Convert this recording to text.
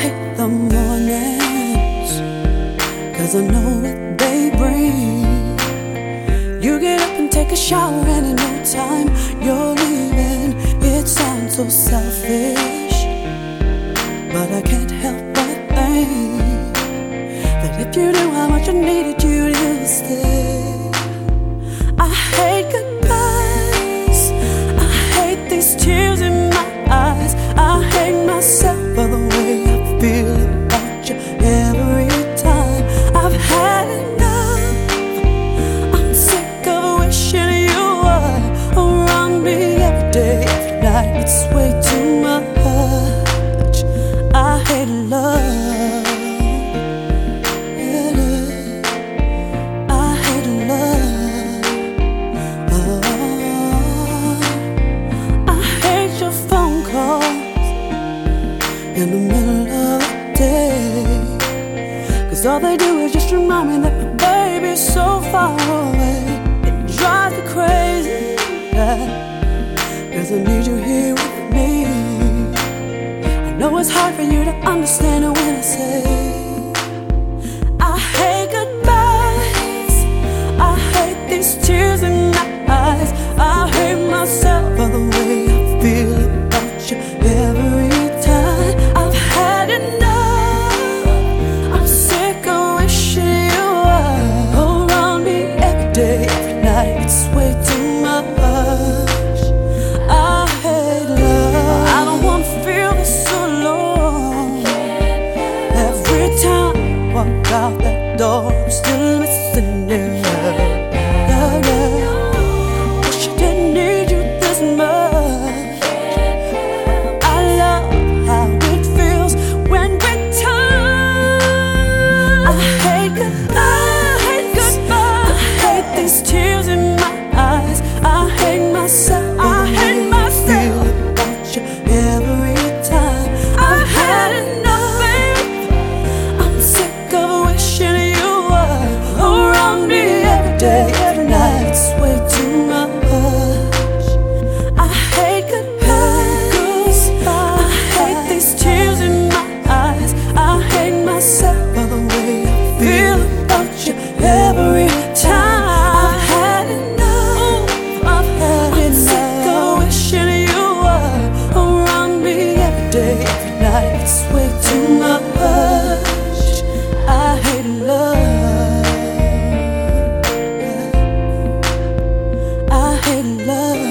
hate the mornings, cause I know what they bring. You get up and take a shower, and in no time you're leaving. It sounds so selfish, but I can't help but think that if you knew how much I needed all they do is just remind me that my baby's so far away. It drives me crazy. Cause I need you here with me. I know it's hard for you to understand. day. pretty love.